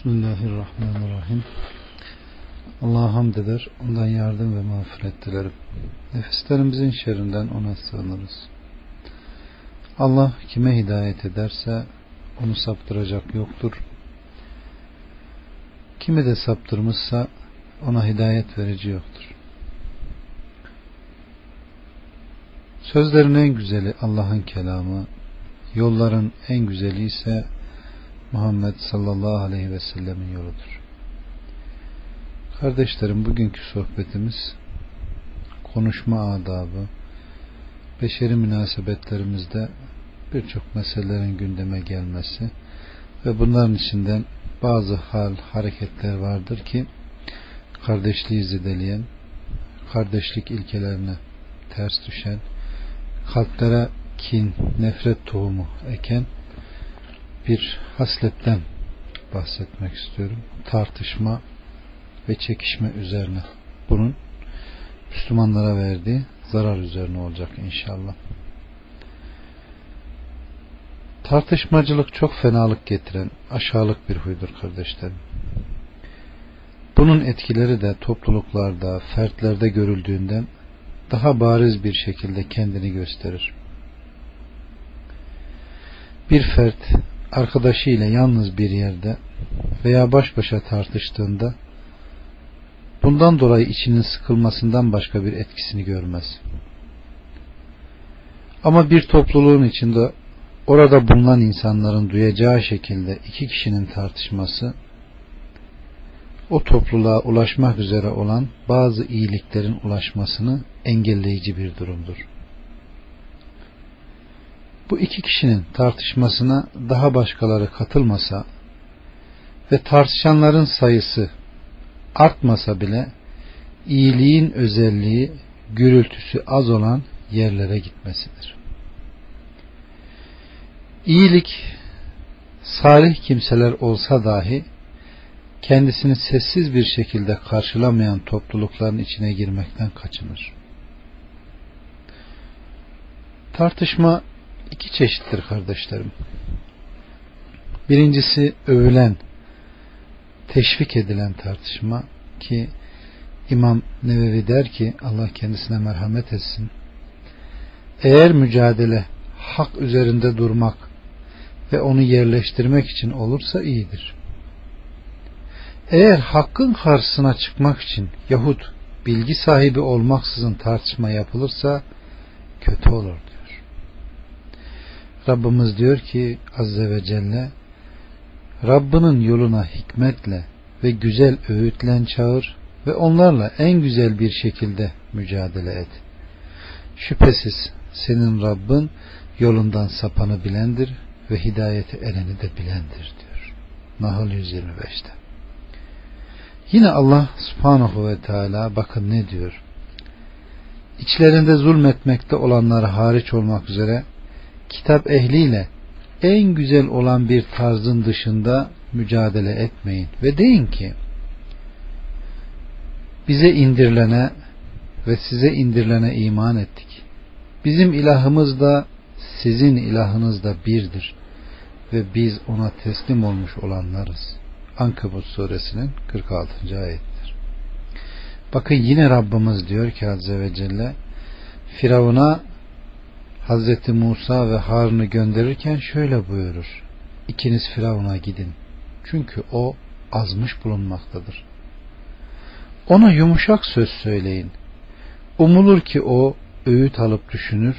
Bismillahirrahmanirrahim. Allah'a hamd eder, ondan yardım ve mağfiret dilerim. Nefislerimizin şerrinden ona sığınırız. Allah kime hidayet ederse onu saptıracak yoktur. Kimi de saptırmışsa ona hidayet verici yoktur. Sözlerin en güzeli Allah'ın kelamı, yolların en güzeli ise Muhammed sallallahu aleyhi ve sellemin yoludur. Kardeşlerim bugünkü sohbetimiz konuşma adabı, beşeri münasebetlerimizde birçok meselelerin gündeme gelmesi ve bunların içinden bazı hal, hareketler vardır ki kardeşliği zedeleyen, kardeşlik ilkelerine ters düşen, kalplere kin, nefret tohumu eken bir hasletten bahsetmek istiyorum. Tartışma ve çekişme üzerine. Bunun Müslümanlara verdiği zarar üzerine olacak inşallah. Tartışmacılık çok fenalık getiren aşağılık bir huydur kardeşlerim. Bunun etkileri de topluluklarda, fertlerde görüldüğünden daha bariz bir şekilde kendini gösterir. Bir fert arkadaşıyla yalnız bir yerde veya baş başa tartıştığında bundan dolayı içinin sıkılmasından başka bir etkisini görmez. Ama bir topluluğun içinde orada bulunan insanların duyacağı şekilde iki kişinin tartışması o topluluğa ulaşmak üzere olan bazı iyiliklerin ulaşmasını engelleyici bir durumdur. Bu iki kişinin tartışmasına daha başkaları katılmasa ve tartışanların sayısı artmasa bile iyiliğin özelliği gürültüsü az olan yerlere gitmesidir. İyilik salih kimseler olsa dahi kendisini sessiz bir şekilde karşılamayan toplulukların içine girmekten kaçınır. Tartışma iki çeşittir kardeşlerim. Birincisi övülen, teşvik edilen tartışma ki İmam Nevevi der ki Allah kendisine merhamet etsin. Eğer mücadele hak üzerinde durmak ve onu yerleştirmek için olursa iyidir. Eğer hakkın karşısına çıkmak için yahut bilgi sahibi olmaksızın tartışma yapılırsa kötü olur diyor. Rabbimiz diyor ki Azze ve Celle Rabbinin yoluna hikmetle ve güzel öğütlen çağır ve onlarla en güzel bir şekilde mücadele et. Şüphesiz senin Rabbin yolundan sapanı bilendir ve hidayeti eleni de bilendir diyor. Nahl 125'te. Yine Allah subhanahu ve teala bakın ne diyor. İçlerinde zulmetmekte olanları hariç olmak üzere kitap ehliyle en güzel olan bir tarzın dışında mücadele etmeyin ve deyin ki bize indirilene ve size indirilene iman ettik. Bizim ilahımız da sizin ilahınız da birdir ve biz ona teslim olmuş olanlarız. Ankabut suresinin 46. ayettir. Bakın yine Rabbimiz diyor ki Azze ve Celle Firavun'a Hazreti Musa ve Harun'u gönderirken şöyle buyurur. İkiniz Firavun'a gidin. Çünkü o azmış bulunmaktadır. Ona yumuşak söz söyleyin. Umulur ki o öğüt alıp düşünür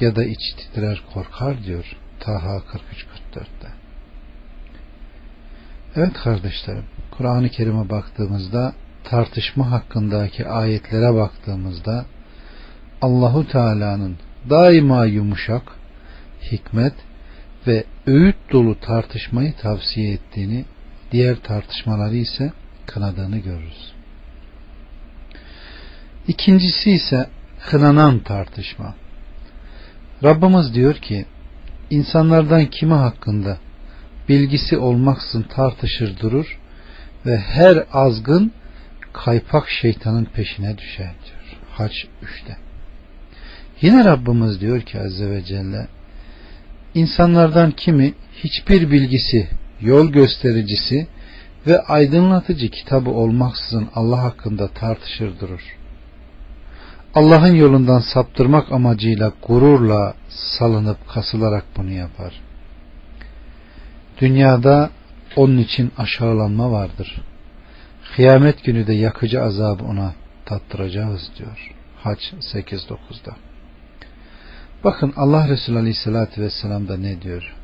ya da iç titrer korkar diyor Taha 43-44'te. Evet kardeşlerim, Kur'an-ı Kerim'e baktığımızda tartışma hakkındaki ayetlere baktığımızda Allahu Teala'nın daima yumuşak, hikmet ve öğüt dolu tartışmayı tavsiye ettiğini, diğer tartışmaları ise kınadığını görürüz. İkincisi ise kınanan tartışma. Rabbimiz diyor ki, insanlardan kimi hakkında bilgisi olmaksızın tartışır durur ve her azgın kaypak şeytanın peşine düşer diyor. Haç 3'te. Yine Rabbimiz diyor ki Azze ve Celle insanlardan kimi hiçbir bilgisi, yol göstericisi ve aydınlatıcı kitabı olmaksızın Allah hakkında tartışır durur. Allah'ın yolundan saptırmak amacıyla gururla salınıp kasılarak bunu yapar. Dünyada onun için aşağılanma vardır. Kıyamet günü de yakıcı azabı ona tattıracağız diyor. Haç 8-9'da. Bakın Allah Resulü Aleyhisselatü Vesselam da ne diyor?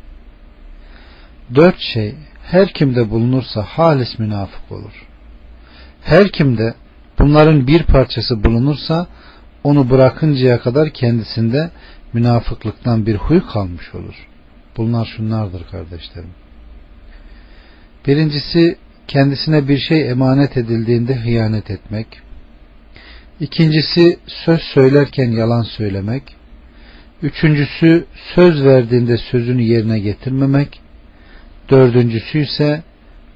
Dört şey her kimde bulunursa halis münafık olur. Her kimde bunların bir parçası bulunursa onu bırakıncaya kadar kendisinde münafıklıktan bir huy kalmış olur. Bunlar şunlardır kardeşlerim. Birincisi kendisine bir şey emanet edildiğinde hıyanet etmek. İkincisi söz söylerken yalan söylemek. Üçüncüsü söz verdiğinde sözünü yerine getirmemek. Dördüncüsü ise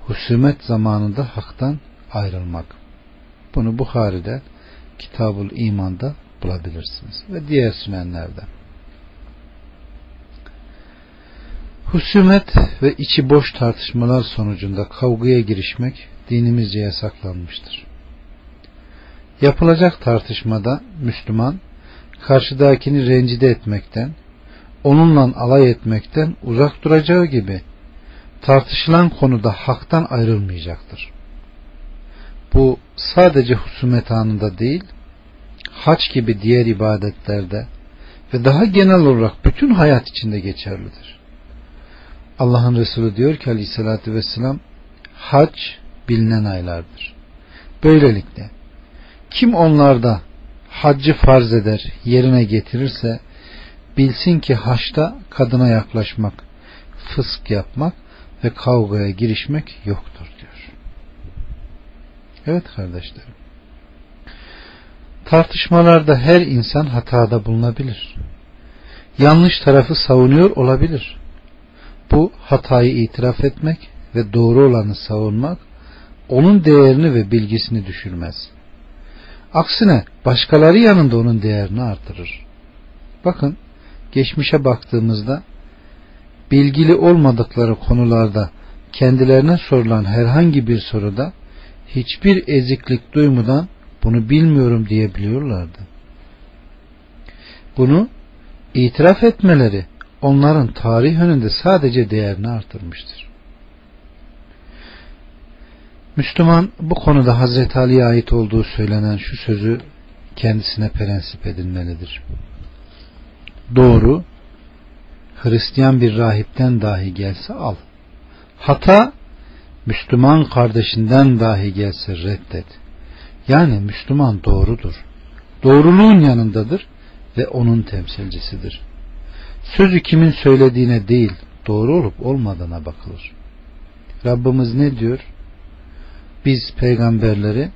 husumet zamanında haktan ayrılmak. Bunu Bukhari'de Kitabul İman'da bulabilirsiniz ve diğer sünenlerde. Husumet ve içi boş tartışmalar sonucunda kavgaya girişmek dinimizce yasaklanmıştır. Yapılacak tartışmada Müslüman karşıdakini rencide etmekten, onunla alay etmekten uzak duracağı gibi tartışılan konuda haktan ayrılmayacaktır. Bu sadece husumet anında değil, haç gibi diğer ibadetlerde ve daha genel olarak bütün hayat içinde geçerlidir. Allah'ın Resulü diyor ki aleyhissalatü vesselam hac bilinen aylardır. Böylelikle kim onlarda haccı farz eder, yerine getirirse bilsin ki haçta kadına yaklaşmak, fısk yapmak ve kavgaya girişmek yoktur diyor. Evet kardeşlerim. Tartışmalarda her insan hatada bulunabilir. Yanlış tarafı savunuyor olabilir. Bu hatayı itiraf etmek ve doğru olanı savunmak onun değerini ve bilgisini düşürmez. Aksine başkaları yanında onun değerini artırır. Bakın geçmişe baktığımızda bilgili olmadıkları konularda kendilerine sorulan herhangi bir soruda hiçbir eziklik duymadan bunu bilmiyorum diyebiliyorlardı. Bunu itiraf etmeleri onların tarih önünde sadece değerini artırmıştır. Müslüman bu konuda Hazreti Ali'ye ait olduğu söylenen şu sözü kendisine prensip edinmelidir. Doğru, Hristiyan bir rahipten dahi gelse al. Hata, Müslüman kardeşinden dahi gelse reddet. Yani Müslüman doğrudur. Doğruluğun yanındadır ve onun temsilcisidir. Sözü kimin söylediğine değil, doğru olup olmadığına bakılır. Rabbimiz ne diyor? Biz peygamberleri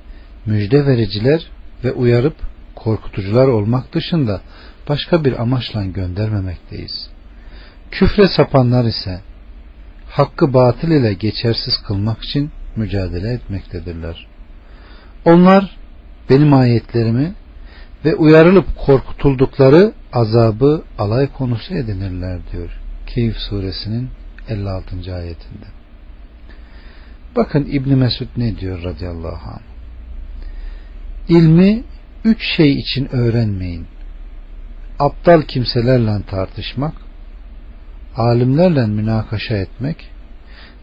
müjde vericiler ve uyarıp korkutucular olmak dışında başka bir amaçla göndermemekteyiz. Küfre sapanlar ise hakkı batıl ile geçersiz kılmak için mücadele etmektedirler. Onlar benim ayetlerimi ve uyarılıp korkutuldukları azabı alay konusu edinirler diyor. Keyif suresinin 56. ayetinde. Bakın İbn Mesud ne diyor radıyallahu anh. İlmi üç şey için öğrenmeyin. Aptal kimselerle tartışmak, alimlerle münakaşa etmek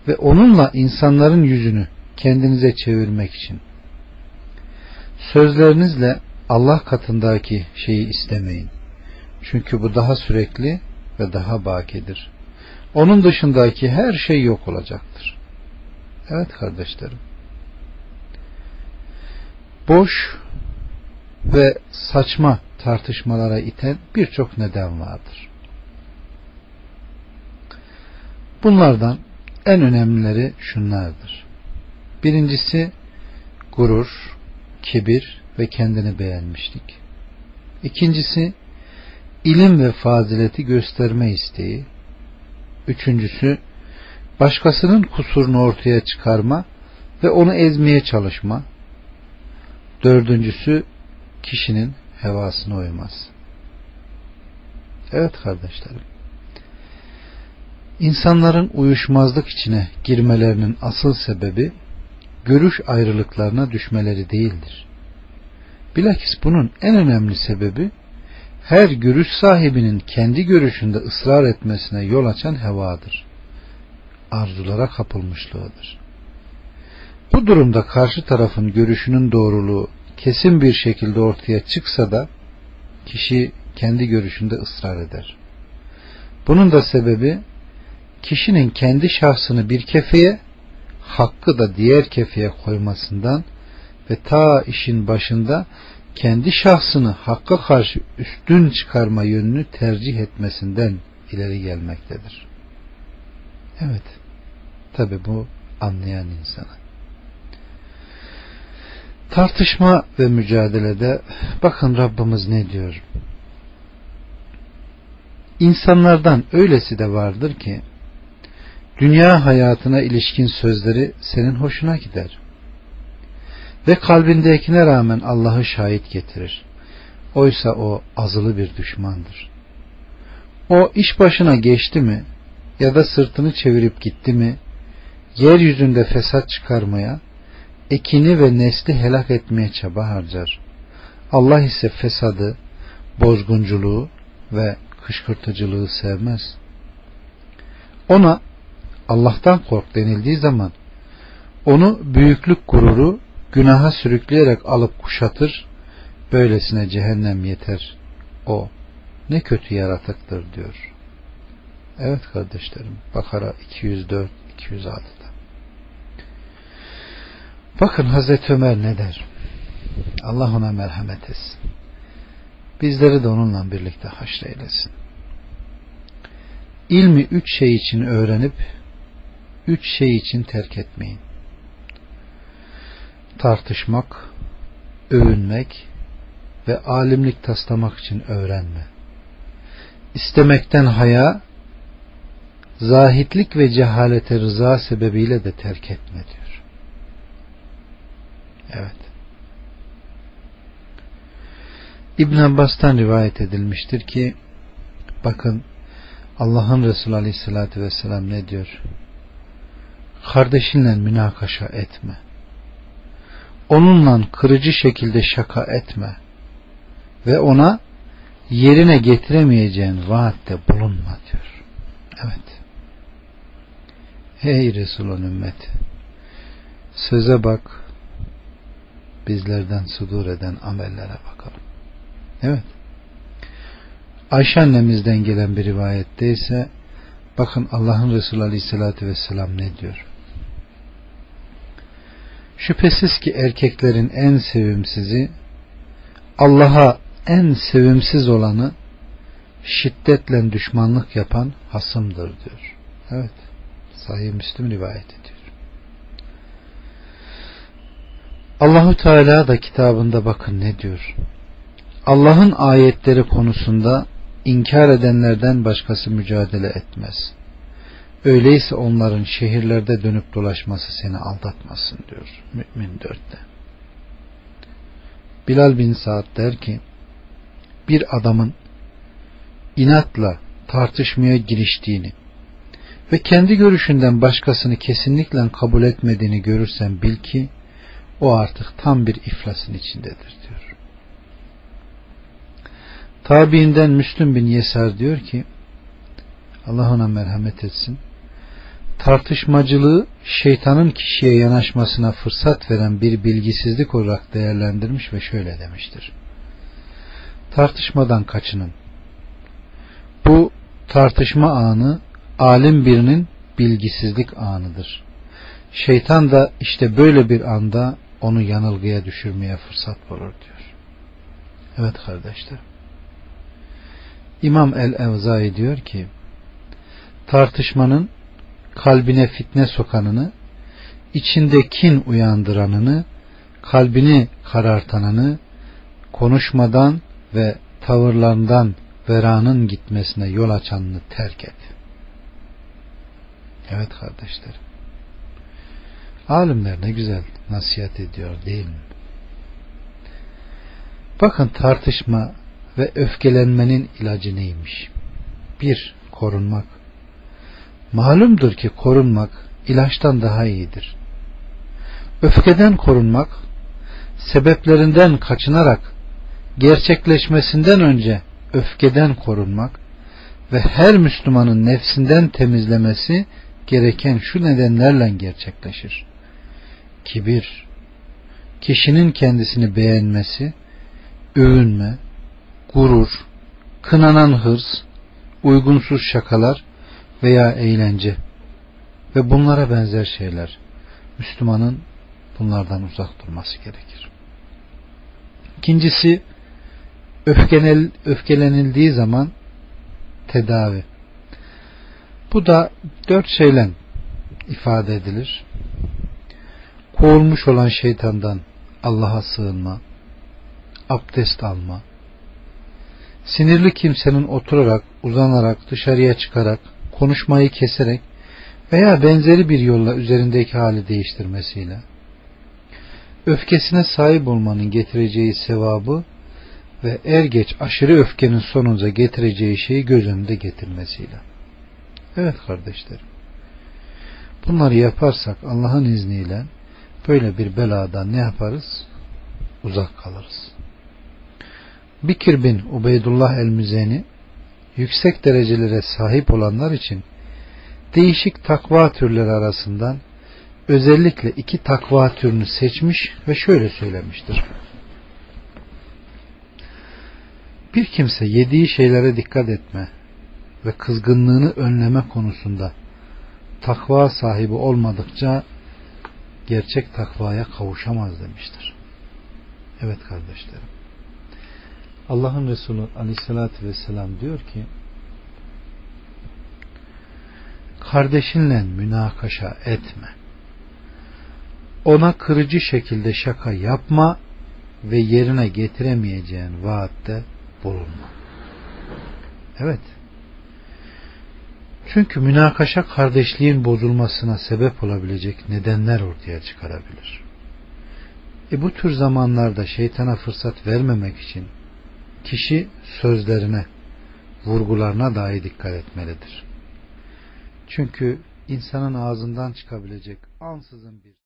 ve onunla insanların yüzünü kendinize çevirmek için. Sözlerinizle Allah katındaki şeyi istemeyin. Çünkü bu daha sürekli ve daha bakidir. Onun dışındaki her şey yok olacaktır. Evet kardeşlerim. Boş ve saçma tartışmalara iten birçok neden vardır. Bunlardan en önemlileri şunlardır. Birincisi gurur, kibir ve kendini beğenmişlik. İkincisi ilim ve fazileti gösterme isteği. Üçüncüsü başkasının kusurunu ortaya çıkarma ve onu ezmeye çalışma. Dördüncüsü kişinin hevasına uymaz. Evet kardeşlerim. İnsanların uyuşmazlık içine girmelerinin asıl sebebi görüş ayrılıklarına düşmeleri değildir. Bilakis bunun en önemli sebebi her görüş sahibinin kendi görüşünde ısrar etmesine yol açan hevadır. Arzulara kapılmışlığıdır. Bu durumda karşı tarafın görüşünün doğruluğu kesin bir şekilde ortaya çıksa da kişi kendi görüşünde ısrar eder. Bunun da sebebi kişinin kendi şahsını bir kefeye, hakkı da diğer kefeye koymasından ve ta işin başında kendi şahsını hakka karşı üstün çıkarma yönünü tercih etmesinden ileri gelmektedir. Evet, tabi bu anlayan insana. Tartışma ve mücadelede bakın Rabbimiz ne diyor? İnsanlardan öylesi de vardır ki dünya hayatına ilişkin sözleri senin hoşuna gider. Ve kalbindekine rağmen Allah'ı şahit getirir. Oysa o azılı bir düşmandır. O iş başına geçti mi ya da sırtını çevirip gitti mi yeryüzünde fesat çıkarmaya ekini ve nesli helak etmeye çaba harcar. Allah ise fesadı, bozgunculuğu ve kışkırtıcılığı sevmez. Ona Allah'tan kork denildiği zaman onu büyüklük gururu günaha sürükleyerek alıp kuşatır, böylesine cehennem yeter. O ne kötü yaratıktır diyor. Evet kardeşlerim, Bakara 204 206'da. Bakın Hazreti Ömer ne der? Allah ona merhamet etsin. Bizleri de onunla birlikte haşreylesin. İlmi üç şey için öğrenip üç şey için terk etmeyin. Tartışmak, övünmek ve alimlik taslamak için öğrenme. İstemekten haya, zahitlik ve cehalete rıza sebebiyle de terk etme diyor. Evet. İbn Abbas'tan rivayet edilmiştir ki bakın Allah'ın Resulü Aleyhisselatü Vesselam ne diyor? Kardeşinle münakaşa etme. Onunla kırıcı şekilde şaka etme. Ve ona yerine getiremeyeceğin vaatte bulunma diyor. Evet. Hey Resul'ün ümmeti. Söze bak, bizlerden sudur eden amellere bakalım. Evet. Ayşe annemizden gelen bir rivayette ise bakın Allah'ın Resulü Aleyhisselatü Vesselam ne diyor? Şüphesiz ki erkeklerin en sevimsizi Allah'a en sevimsiz olanı şiddetle düşmanlık yapan hasımdır diyor. Evet. Sahih Müslüm rivayet ediyor. Allahu Teala da kitabında bakın ne diyor. Allah'ın ayetleri konusunda inkar edenlerden başkası mücadele etmez. Öyleyse onların şehirlerde dönüp dolaşması seni aldatmasın diyor Mümin 4'te. Bilal bin Saad der ki bir adamın inatla tartışmaya giriştiğini ve kendi görüşünden başkasını kesinlikle kabul etmediğini görürsen bil ki o artık tam bir iflasın içindedir diyor. Tabiinden Müslüm bin Yesar diyor ki Allah ona merhamet etsin. Tartışmacılığı şeytanın kişiye yanaşmasına fırsat veren bir bilgisizlik olarak değerlendirmiş ve şöyle demiştir. Tartışmadan kaçının. Bu tartışma anı alim birinin bilgisizlik anıdır. Şeytan da işte böyle bir anda onu yanılgıya düşürmeye fırsat bulur diyor. Evet kardeşler. İmam el-Evzai diyor ki tartışmanın kalbine fitne sokanını içinde kin uyandıranını kalbini karartanını konuşmadan ve tavırlarından veranın gitmesine yol açanını terk et. Evet kardeşlerim. Alimler ne güzel nasihat ediyor değil mi? Bakın tartışma ve öfkelenmenin ilacı neymiş? Bir, korunmak. Malumdur ki korunmak ilaçtan daha iyidir. Öfkeden korunmak, sebeplerinden kaçınarak gerçekleşmesinden önce öfkeden korunmak ve her Müslümanın nefsinden temizlemesi gereken şu nedenlerle gerçekleşir. Kibir, kişinin kendisini beğenmesi, övünme, gurur, kınanan hırs, uygunsuz şakalar veya eğlence ve bunlara benzer şeyler Müslümanın bunlardan uzak durması gerekir. İkincisi öfkenel, öfkelenildiği zaman tedavi. Bu da dört şeyle ifade edilir. Kovulmuş olan şeytandan Allah'a sığınma, abdest alma, sinirli kimsenin oturarak, uzanarak, dışarıya çıkarak, konuşmayı keserek veya benzeri bir yolla üzerindeki hali değiştirmesiyle, öfkesine sahip olmanın getireceği sevabı ve er geç aşırı öfkenin sonunuza getireceği şeyi göz önünde getirmesiyle. Evet kardeşlerim. Bunları yaparsak Allah'ın izniyle böyle bir beladan ne yaparız? Uzak kalırız. Bikir bin Ubeydullah el-Müzeni yüksek derecelere sahip olanlar için değişik takva türleri arasından özellikle iki takva türünü seçmiş ve şöyle söylemiştir. Bir kimse yediği şeylere dikkat etme ve kızgınlığını önleme konusunda takva sahibi olmadıkça gerçek takvaya kavuşamaz demiştir. Evet kardeşlerim. Allah'ın Resulü aleyhissalatü vesselam diyor ki kardeşinle münakaşa etme. Ona kırıcı şekilde şaka yapma ve yerine getiremeyeceğin vaatte bulunma. Evet. Çünkü münakaşa kardeşliğin bozulmasına sebep olabilecek nedenler ortaya çıkarabilir. E bu tür zamanlarda şeytana fırsat vermemek için kişi sözlerine, vurgularına dahi dikkat etmelidir. Çünkü insanın ağzından çıkabilecek ansızın bir